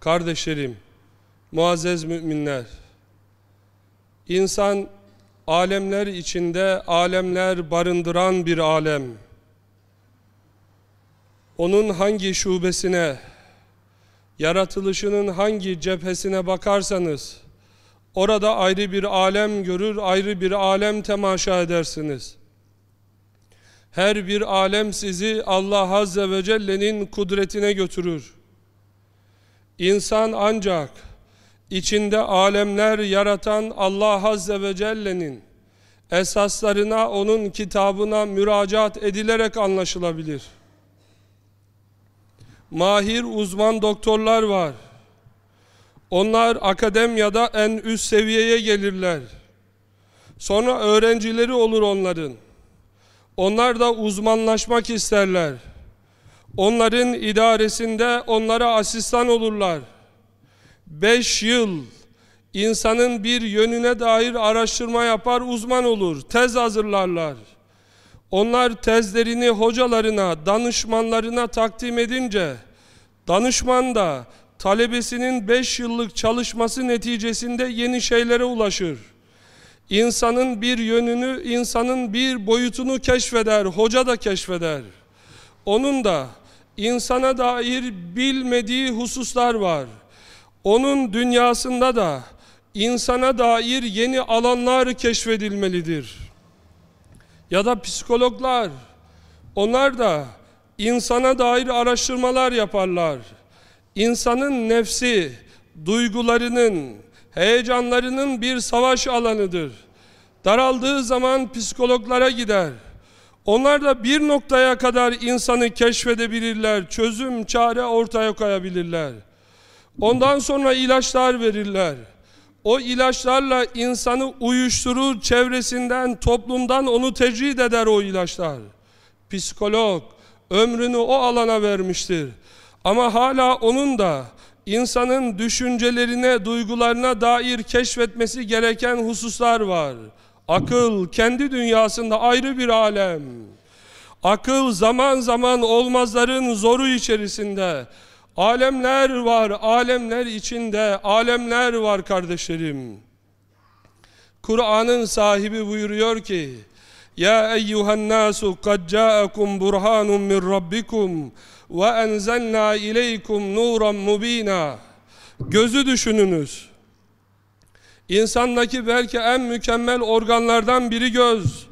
Kardeşlerim, muazzez müminler, insan alemler içinde alemler barındıran bir alem. Onun hangi şubesine, yaratılışının hangi cephesine bakarsanız, orada ayrı bir alem görür, ayrı bir alem temaşa edersiniz. Her bir alem sizi Allah Azze ve Celle'nin kudretine götürür. İnsan ancak içinde alemler yaratan Allah Azze ve Celle'nin esaslarına, onun kitabına müracaat edilerek anlaşılabilir. Mahir uzman doktorlar var. Onlar akademiyada en üst seviyeye gelirler. Sonra öğrencileri olur onların. Onlar da uzmanlaşmak isterler. Onların idaresinde onlara asistan olurlar. Beş yıl insanın bir yönüne dair araştırma yapar, uzman olur, tez hazırlarlar. Onlar tezlerini hocalarına, danışmanlarına takdim edince, danışman da talebesinin beş yıllık çalışması neticesinde yeni şeylere ulaşır. İnsanın bir yönünü, insanın bir boyutunu keşfeder, hoca da keşfeder. Onun da insana dair bilmediği hususlar var. Onun dünyasında da insana dair yeni alanlar keşfedilmelidir. Ya da psikologlar, onlar da insana dair araştırmalar yaparlar. İnsanın nefsi, duygularının, heyecanlarının bir savaş alanıdır. Daraldığı zaman psikologlara gider. Onlar da bir noktaya kadar insanı keşfedebilirler, çözüm, çare ortaya koyabilirler. Ondan sonra ilaçlar verirler. O ilaçlarla insanı uyuşturur, çevresinden, toplumdan onu tecrid eder o ilaçlar. Psikolog ömrünü o alana vermiştir. Ama hala onun da insanın düşüncelerine, duygularına dair keşfetmesi gereken hususlar var. Akıl kendi dünyasında ayrı bir alem. Akıl zaman zaman olmazların zoru içerisinde. Alemler var, alemler içinde, alemler var kardeşlerim. Kur'an'ın sahibi buyuruyor ki, Ya eyyuhen nasu kad ca'akum burhanun min rabbikum ve enzelna ileykum nuran mubina. Gözü düşününüz. İnsandaki belki en mükemmel organlardan biri göz.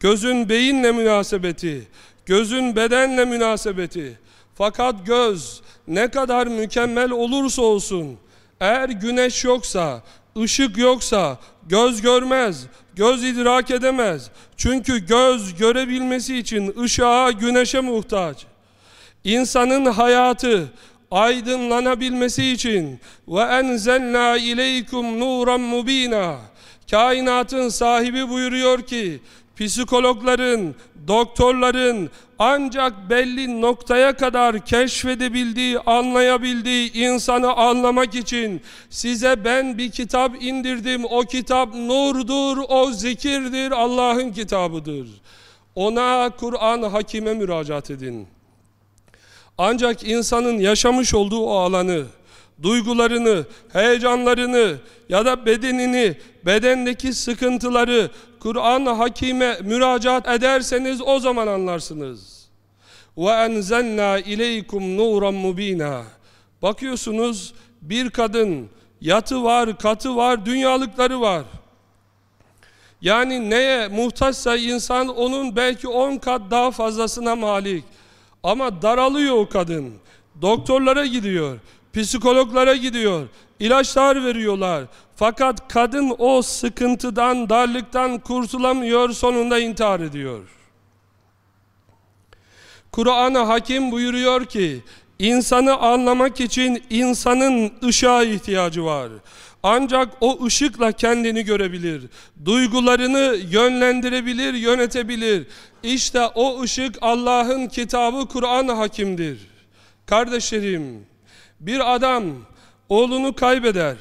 Gözün beyinle münasebeti, gözün bedenle münasebeti. Fakat göz ne kadar mükemmel olursa olsun, eğer güneş yoksa, ışık yoksa, göz görmez, göz idrak edemez. Çünkü göz görebilmesi için ışığa, güneşe muhtaç. İnsanın hayatı aydınlanabilmesi için ve enzelna ileykum nuran mubina kainatın sahibi buyuruyor ki psikologların, doktorların ancak belli noktaya kadar keşfedebildiği, anlayabildiği insanı anlamak için size ben bir kitap indirdim. O kitap nurdur, o zikirdir, Allah'ın kitabıdır. Ona Kur'an hakime müracaat edin. Ancak insanın yaşamış olduğu o alanı, duygularını, heyecanlarını ya da bedenini, bedendeki sıkıntıları Kur'an hakime müracaat ederseniz o zaman anlarsınız. Enzelna ileykum nuran mubina. Bakıyorsunuz bir kadın yatı var, katı var, dünyalıkları var. Yani neye muhtaçsa insan onun belki on kat daha fazlasına malik. Ama daralıyor o kadın. Doktorlara gidiyor, psikologlara gidiyor, ilaçlar veriyorlar. Fakat kadın o sıkıntıdan, darlıktan kurtulamıyor, sonunda intihar ediyor. Kur'an-ı Hakim buyuruyor ki, insanı anlamak için insanın ışığa ihtiyacı var. Ancak o ışıkla kendini görebilir. Duygularını yönlendirebilir, yönetebilir. İşte o ışık Allah'ın kitabı Kur'an hakimdir. Kardeşlerim, bir adam oğlunu kaybeder.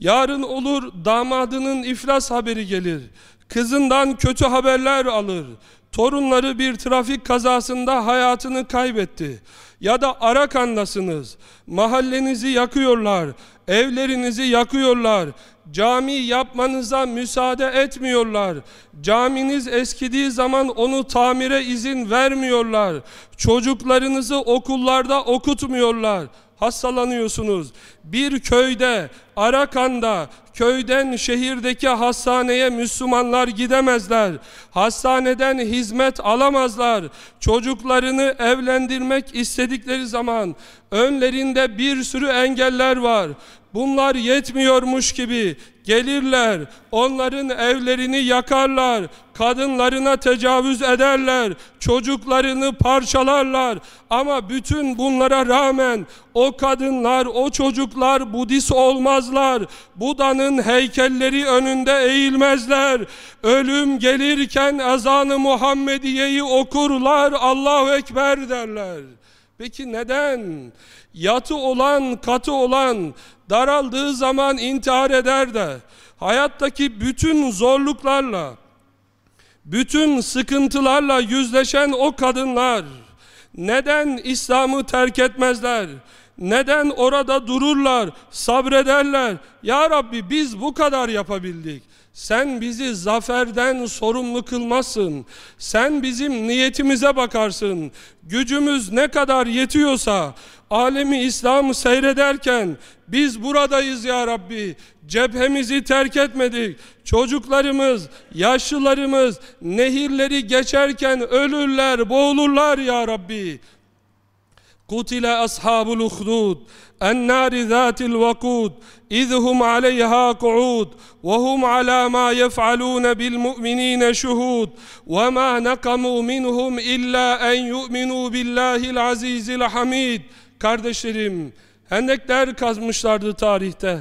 Yarın olur damadının iflas haberi gelir. Kızından kötü haberler alır. torunları bir trafik kazasında hayatını kaybetti. Ya da Arakan'dasınız, mahallenizi yakıyorlar, evlerinizi yakıyorlar, cami yapmanıza müsaade etmiyorlar. Caminiz eskidiği zaman onu tamire izin vermiyorlar. Çocuklarınızı okullarda okutmuyorlar hastalanıyorsunuz. Bir köyde, Arakan'da, köyden şehirdeki hastaneye Müslümanlar gidemezler. Hastaneden hizmet alamazlar. Çocuklarını evlendirmek istedikleri zaman önlerinde bir sürü engeller var. Bunlar yetmiyormuş gibi gelirler, onların evlerini yakarlar, kadınlarına tecavüz ederler, çocuklarını parçalarlar. Ama bütün bunlara rağmen o kadınlar, o çocuklar Budist olmazlar. Buda'nın heykelleri önünde eğilmezler. Ölüm gelirken ezanı Muhammediye'yi okurlar, Allahu Ekber derler. Peki neden? Yatı olan, katı olan daraldığı zaman intihar eder de hayattaki bütün zorluklarla, bütün sıkıntılarla yüzleşen o kadınlar neden İslam'ı terk etmezler? Neden orada dururlar, sabrederler? Ya Rabbi biz bu kadar yapabildik. Sen bizi zaferden sorumlu kılmazsın. Sen bizim niyetimize bakarsın. Gücümüz ne kadar yetiyorsa alemi İslam seyrederken biz buradayız ya Rabbi. Cephemizi terk etmedik. Çocuklarımız, yaşlılarımız nehirleri geçerken ölürler, boğulurlar ya Rabbi. قتل أصحاب الأخدود النار ذات الوقود إذ هم عليها قعود وهم على ما يفعلون بالمؤمنين شهود وما نقموا منهم إلا أن يؤمنوا بالله العزيز الحميد Kardeşlerim, hendekler kazmışlardı tarihte.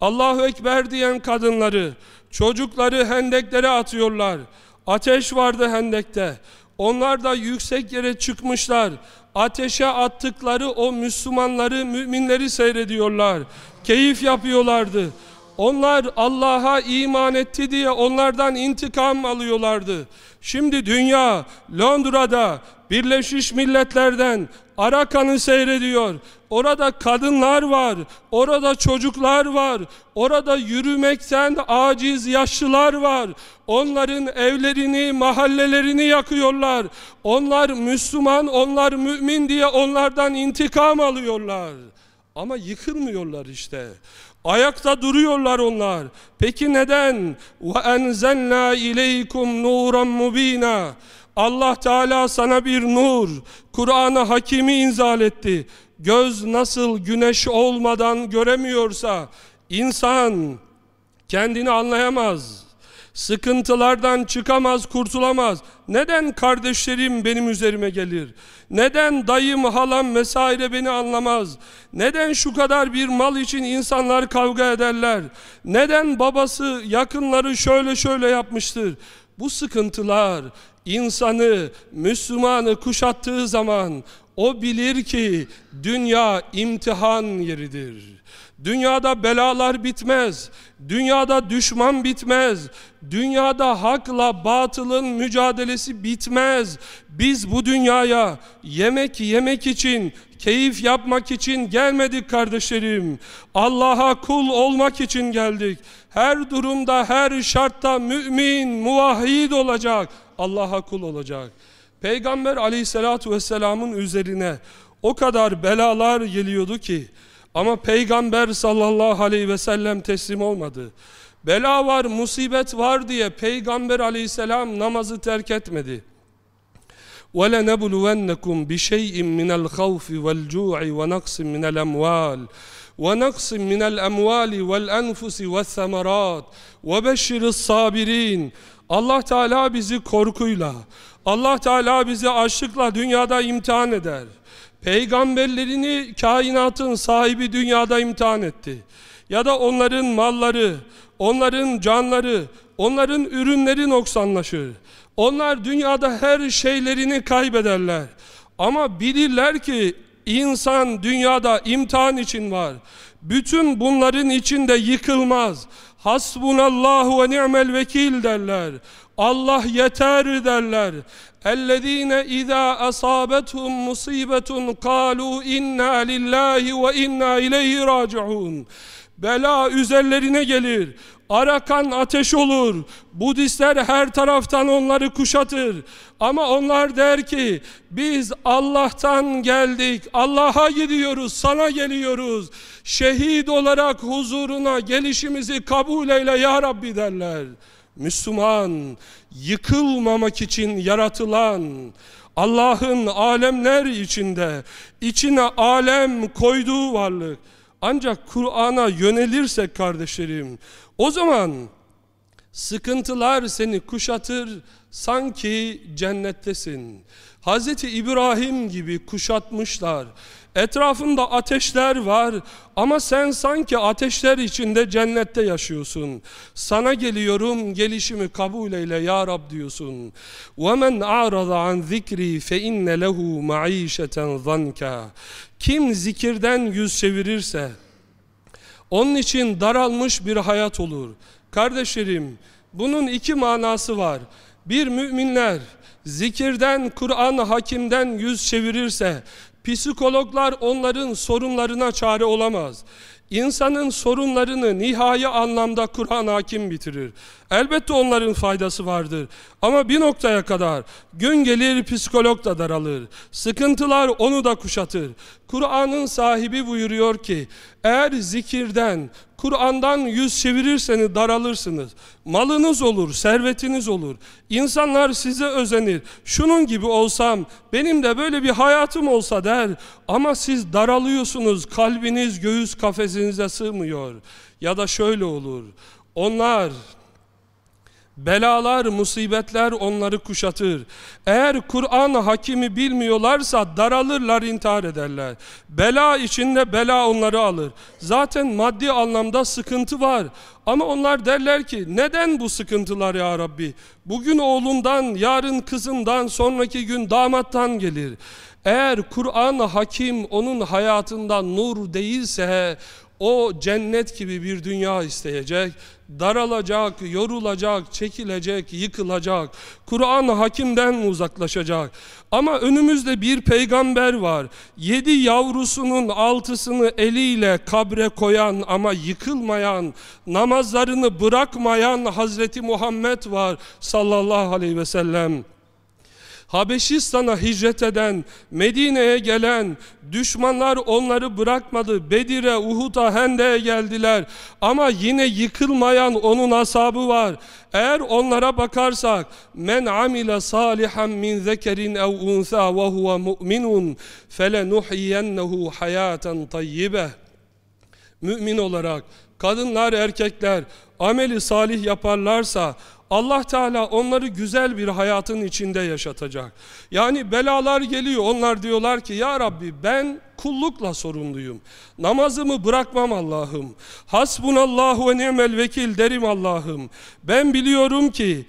Allahu Ekber diyen kadınları, çocukları hendeklere atıyorlar. Ateş vardı hendekte. Onlar da yüksek yere çıkmışlar ateşe attıkları o Müslümanları, müminleri seyrediyorlar. Keyif yapıyorlardı. Onlar Allah'a iman etti diye onlardan intikam alıyorlardı. Şimdi dünya Londra'da Birleşmiş Milletler'den Arakan'ı seyrediyor. Orada kadınlar var, orada çocuklar var, orada yürümekten aciz yaşlılar var. Onların evlerini, mahallelerini yakıyorlar. Onlar Müslüman, onlar mümin diye onlardan intikam alıyorlar. Ama yıkılmıyorlar işte. Ayakta duruyorlar onlar. Peki neden? Ve enzelna ileykum nuran. Allah Teala sana bir nur, Kur'an-ı Hakimi inzal etti. Göz nasıl güneş olmadan göremiyorsa, insan kendini anlayamaz. Sıkıntılardan çıkamaz, kurtulamaz. Neden kardeşlerim benim üzerime gelir? Neden dayım, halam vesaire beni anlamaz? Neden şu kadar bir mal için insanlar kavga ederler? Neden babası, yakınları şöyle şöyle yapmıştır? Bu sıkıntılar insanı, Müslümanı kuşattığı zaman o bilir ki dünya imtihan yeridir. Dünyada belalar bitmez. Dünyada düşman bitmez. Dünyada hakla batılın mücadelesi bitmez. Biz bu dünyaya yemek yemek için, keyif yapmak için gelmedik kardeşlerim. Allah'a kul olmak için geldik. Her durumda, her şartta mümin, muvahhid olacak. Allah'a kul olacak. Peygamber aleyhissalatu vesselamın üzerine o kadar belalar geliyordu ki ama Peygamber sallallahu aleyhi ve sellem teslim olmadı. Bela var, musibet var diye Peygamber aleyhisselam namazı terk etmedi. وَلَنَبْلُوَنَّكُمْ بِشَيْءٍ مِنَ الْخَوْفِ وَالْجُوعِ وَنَقْصٍ مِنَ الْأَمْوَالِ ونقص من الأموال والأنفس والثمرات وبشر الصابرين Allah Teala bizi korkuyla, Allah Teala bizi açlıkla dünyada imtihan eder. Peygamberlerini kainatın sahibi dünyada imtihan etti. Ya da onların malları, onların canları, onların ürünleri noksanlaşır. Onlar dünyada her şeylerini kaybederler. Ama bilirler ki insan dünyada imtihan için var. Bütün bunların içinde yıkılmaz. Hasbunallahu ve ni'mel vekil derler. Allah yeter derler. اَلَّذ۪ينَ اِذَا أَصَابَتْهُمْ مُصِيبَةٌ قَالُوا اِنَّا لِلّٰهِ وَاِنَّا اِلَيْهِ رَاجِعُونَ Bela üzerlerine gelir. Arakan ateş olur. Budistler her taraftan onları kuşatır. Ama onlar der ki biz Allah'tan geldik. Allah'a gidiyoruz, sana geliyoruz. Şehit olarak huzuruna gelişimizi kabul eyle ya Rabbi derler. Müslüman yıkılmamak için yaratılan Allah'ın alemler içinde içine alem koyduğu varlık. Ancak Kur'an'a yönelirsek kardeşlerim o zaman sıkıntılar seni kuşatır sanki cennettesin. Hazreti İbrahim gibi kuşatmışlar. Etrafında ateşler var ama sen sanki ateşler içinde cennette yaşıyorsun. Sana geliyorum gelişimi kabul eyle ya Rab diyorsun. وَمَنْ أَعْرَضَ عَنْ ذِكْرِي فَاِنَّ لَهُ مَعِيشَةً ظَنْكَ Kim zikirden yüz çevirirse onun için daralmış bir hayat olur. Kardeşlerim bunun iki manası var. Bir müminler zikirden, Kur'an hakimden yüz çevirirse Psikologlar onların sorunlarına çare olamaz. İnsanın sorunlarını nihai anlamda Kur'an hakim bitirir. Elbette onların faydası vardır. Ama bir noktaya kadar gün gelir psikolog da daralır. Sıkıntılar onu da kuşatır. Kur'an'ın sahibi buyuruyor ki eğer zikirden, Kur'an'dan yüz çevirirseniz daralırsınız. Malınız olur, servetiniz olur. İnsanlar size özenir. Şunun gibi olsam, benim de böyle bir hayatım olsa der. Ama siz daralıyorsunuz, kalbiniz göğüs kafesinize sığmıyor. Ya da şöyle olur. Onlar Belalar, musibetler onları kuşatır. Eğer Kur'an hakimi bilmiyorlarsa daralırlar, intihar ederler. Bela içinde bela onları alır. Zaten maddi anlamda sıkıntı var. Ama onlar derler ki neden bu sıkıntılar ya Rabbi? Bugün oğlundan, yarın kızından, sonraki gün damattan gelir. Eğer Kur'an hakim onun hayatında nur değilse o cennet gibi bir dünya isteyecek, daralacak, yorulacak, çekilecek, yıkılacak. Kur'an hakimden uzaklaşacak. Ama önümüzde bir peygamber var. Yedi yavrusunun altısını eliyle kabre koyan ama yıkılmayan, namazlarını bırakmayan Hazreti Muhammed var sallallahu aleyhi ve sellem. Habeşistan'a hicret eden, Medine'ye gelen düşmanlar onları bırakmadı. Bedir'e, Uhud'a, Hende'ye geldiler. Ama yine yıkılmayan onun asabı var. Eğer onlara bakarsak men amile salihan min zekerin ev unsa ve huve mu'minun felenuhyiyennehu hayaten tayyibe Mümin olarak kadınlar erkekler ameli salih yaparlarsa Allah Teala onları güzel bir hayatın içinde yaşatacak. Yani belalar geliyor. Onlar diyorlar ki ya Rabbi ben kullukla sorumluyum. Namazımı bırakmam Allah'ım. Hasbunallahu ve ni'mel vekil derim Allah'ım. Ben biliyorum ki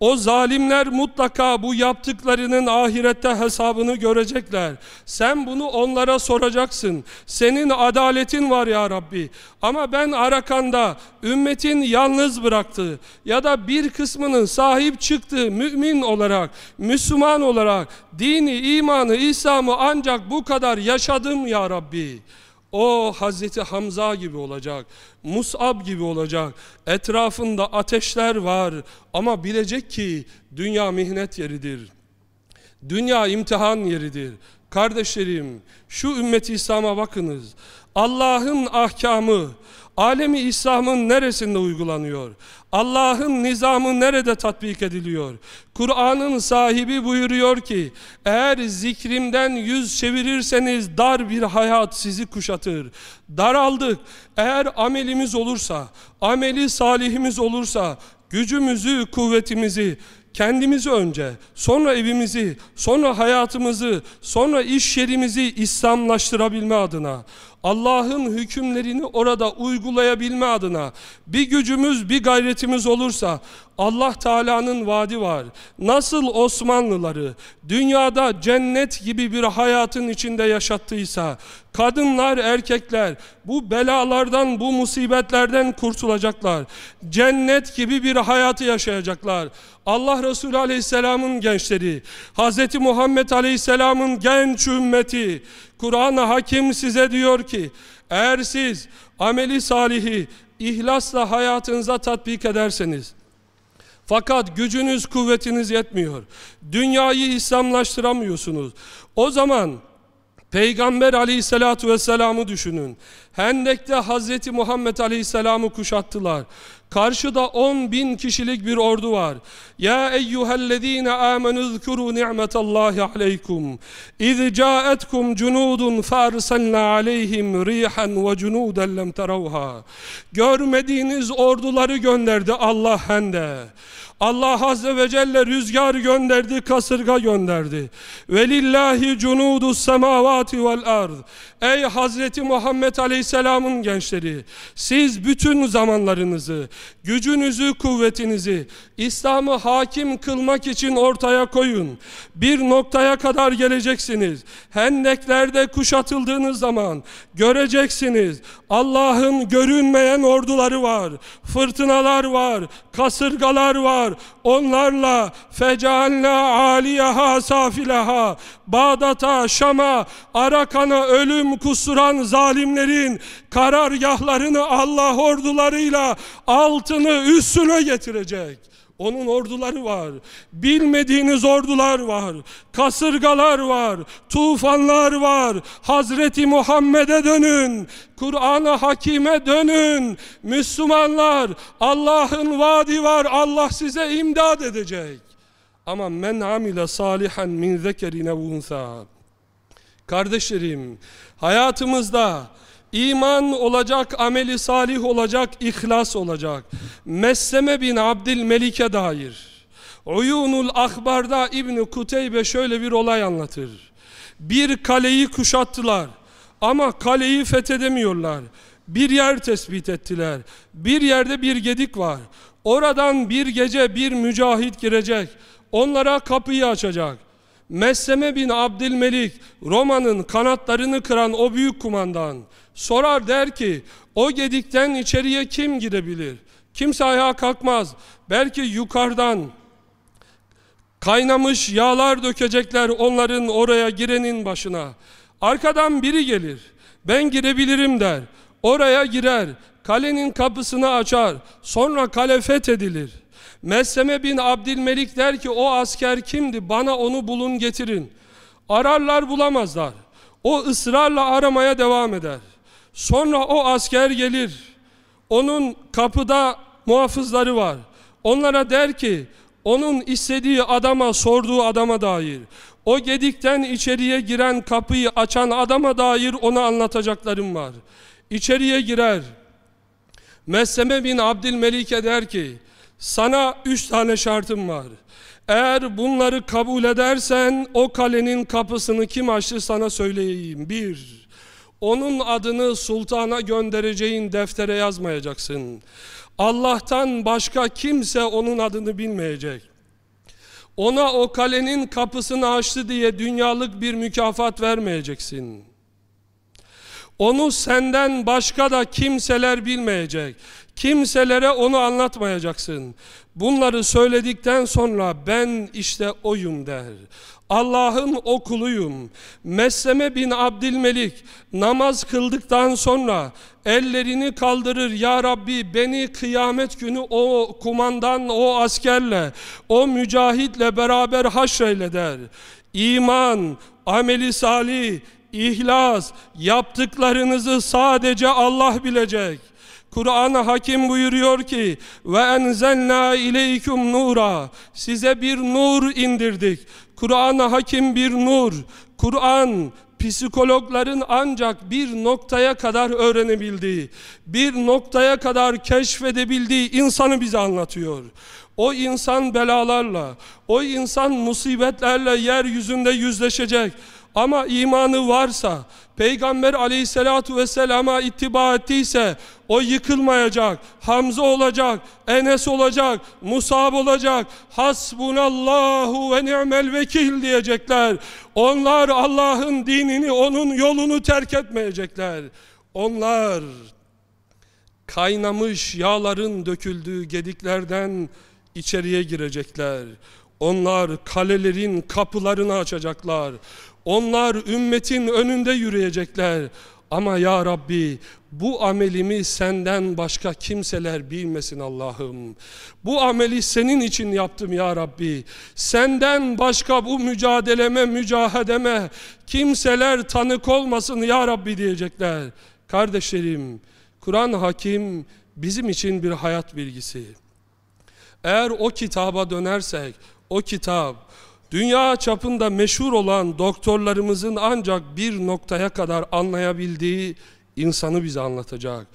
o zalimler mutlaka bu yaptıklarının ahirette hesabını görecekler. Sen bunu onlara soracaksın. Senin adaletin var ya Rabbi. Ama ben Arakan'da ümmetin yalnız bıraktığı ya da bir kısmının sahip çıktığı mümin olarak, Müslüman olarak dini, imanı, İslam'ı ancak bu kadar yaşadım ya Rabbi. O Hazreti Hamza gibi olacak. Mus'ab gibi olacak. Etrafında ateşler var ama bilecek ki dünya mihnet yeridir. Dünya imtihan yeridir. Kardeşlerim şu ümmeti İslam'a bakınız. Allah'ın ahkamı, alemi İslam'ın neresinde uygulanıyor? Allah'ın nizamı nerede tatbik ediliyor? Kur'an'ın sahibi buyuruyor ki eğer zikrimden yüz çevirirseniz dar bir hayat sizi kuşatır. Daraldık. Eğer amelimiz olursa, ameli salihimiz olursa gücümüzü, kuvvetimizi kendimizi önce, sonra evimizi, sonra hayatımızı, sonra iş yerimizi İslamlaştırabilme adına, Allah'ın hükümlerini orada uygulayabilme adına bir gücümüz, bir gayretimiz olursa Allah Teala'nın vaadi var. Nasıl Osmanlıları dünyada cennet gibi bir hayatın içinde yaşattıysa kadınlar, erkekler bu belalardan, bu musibetlerden kurtulacaklar. Cennet gibi bir hayatı yaşayacaklar. Allah Resulü Aleyhisselam'ın gençleri, Hz. Muhammed Aleyhisselam'ın genç ümmeti, Kur'an-ı Hakim size diyor ki, eğer siz ameli salihi ihlasla hayatınıza tatbik ederseniz, fakat gücünüz, kuvvetiniz yetmiyor. Dünyayı İslamlaştıramıyorsunuz. O zaman Peygamber aleyhissalatu vesselam'ı düşünün. Hendek'te Hazreti Muhammed aleyhisselam'ı kuşattılar. Karşıda 10 bin kişilik bir ordu var. Ya eyyühellezine amenu zkuru ni'metallahi aleykum. İz caetkum cunudun farsalna aleyhim rihan ve cunuden lem teravha. Görmediğiniz orduları gönderdi Allah hende. Allah Azze ve Celle rüzgar gönderdi, kasırga gönderdi. Velillahi cunudu semavati vel ard. Ey Hazreti Muhammed Aleyhisselam'ın gençleri, siz bütün zamanlarınızı, gücünüzü, kuvvetinizi İslam'ı hakim kılmak için ortaya koyun. Bir noktaya kadar geleceksiniz. Hendeklerde kuşatıldığınız zaman göreceksiniz. Allah'ın görünmeyen orduları var. Fırtınalar var, kasırgalar var. Onlarla fecalna aliyaha safilaha Bağdat'a, Şam'a, Arakan'a ölüm kusuran zalimlerin karargahlarını Allah ordularıyla altını üstüne getirecek. Onun orduları var. Bilmediğiniz ordular var. Kasırgalar var. Tufanlar var. Hazreti Muhammed'e dönün. Kur'an-ı Hakim'e dönün. Müslümanlar Allah'ın vaadi var. Allah size imdad edecek. Ama men amile salihan min zekerine unsa. Kardeşlerim, hayatımızda iman olacak, ameli salih olacak, ihlas olacak. Mesleme bin Abdülmelik'e dair. Uyunul Akbar'da İbn Kuteybe şöyle bir olay anlatır. Bir kaleyi kuşattılar ama kaleyi fethedemiyorlar. Bir yer tespit ettiler. Bir yerde bir gedik var. Oradan bir gece bir mücahit girecek. Onlara kapıyı açacak. Mesleme bin Abdülmelik Roma'nın kanatlarını kıran o büyük kumandan sorar der ki o gedikten içeriye kim girebilir? Kimse ayağa kalkmaz. Belki yukarıdan kaynamış yağlar dökecekler onların oraya girenin başına. Arkadan biri gelir. Ben girebilirim der. Oraya girer. Kalenin kapısını açar. Sonra kale fethedilir. Mesleme bin Abdülmelik der ki o asker kimdi bana onu bulun getirin. Ararlar bulamazlar. O ısrarla aramaya devam eder. Sonra o asker gelir. Onun kapıda muhafızları var. Onlara der ki onun istediği adama sorduğu adama dair o gedikten içeriye giren kapıyı açan adama dair ona anlatacaklarım var. İçeriye girer. Mesleme bin Abdülmelik'e der ki sana üç tane şartım var. Eğer bunları kabul edersen o kalenin kapısını kim açtı sana söyleyeyim. Bir, onun adını sultana göndereceğin deftere yazmayacaksın. Allah'tan başka kimse onun adını bilmeyecek. Ona o kalenin kapısını açtı diye dünyalık bir mükafat vermeyeceksin. Onu senden başka da kimseler bilmeyecek. Kimselere onu anlatmayacaksın. Bunları söyledikten sonra ben işte oyum der. Allah'ın okuluyum. Mesleme bin Abdülmelik namaz kıldıktan sonra ellerini kaldırır. Ya Rabbi beni kıyamet günü o kumandan, o askerle, o mücahitle beraber haşreyle der. İman, ameli salih, ihlas, yaptıklarınızı sadece Allah bilecek. Kur'an-ı Hakim buyuruyor ki ve enzelna ileykum nura size bir nur indirdik. Kur'an-ı Hakim bir nur. Kur'an psikologların ancak bir noktaya kadar öğrenebildiği, bir noktaya kadar keşfedebildiği insanı bize anlatıyor. O insan belalarla, o insan musibetlerle yeryüzünde yüzleşecek. Ama imanı varsa, Peygamber aleyhissalatu vesselama ittiba ettiyse o yıkılmayacak, Hamza olacak, Enes olacak, Musab olacak, hasbunallahu ve ni'mel vekil diyecekler. Onlar Allah'ın dinini, onun yolunu terk etmeyecekler. Onlar kaynamış yağların döküldüğü gediklerden içeriye girecekler. Onlar kalelerin kapılarını açacaklar. Onlar ümmetin önünde yürüyecekler. Ama ya Rabbi bu amelimi senden başka kimseler bilmesin Allah'ım. Bu ameli senin için yaptım ya Rabbi. Senden başka bu mücadeleme, mücahedeme kimseler tanık olmasın ya Rabbi diyecekler. Kardeşlerim, Kur'an hakim bizim için bir hayat bilgisi. Eğer o kitaba dönersek, o kitap dünya çapında meşhur olan doktorlarımızın ancak bir noktaya kadar anlayabildiği insanı bize anlatacak.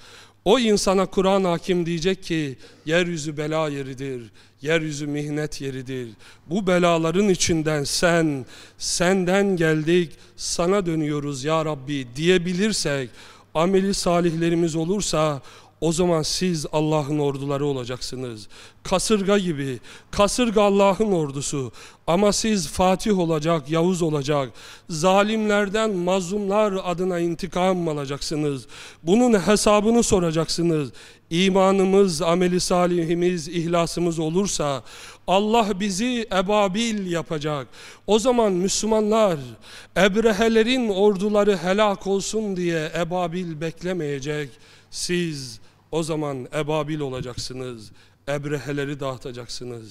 O insana Kur'an hakim diyecek ki yeryüzü bela yeridir, yeryüzü mihnet yeridir. Bu belaların içinden sen, senden geldik, sana dönüyoruz ya Rabbi diyebilirsek, ameli salihlerimiz olursa o zaman siz Allah'ın orduları olacaksınız. Kasırga gibi. Kasırga Allah'ın ordusu. Ama siz Fatih olacak, Yavuz olacak. Zalimlerden mazlumlar adına intikam alacaksınız. Bunun hesabını soracaksınız. İmanımız, ameli salihimiz, ihlasımız olursa Allah bizi ebabil yapacak. O zaman Müslümanlar Ebrehelerin orduları helak olsun diye ebabil beklemeyecek. Siz o zaman ebabil olacaksınız. Ebreheleri dağıtacaksınız.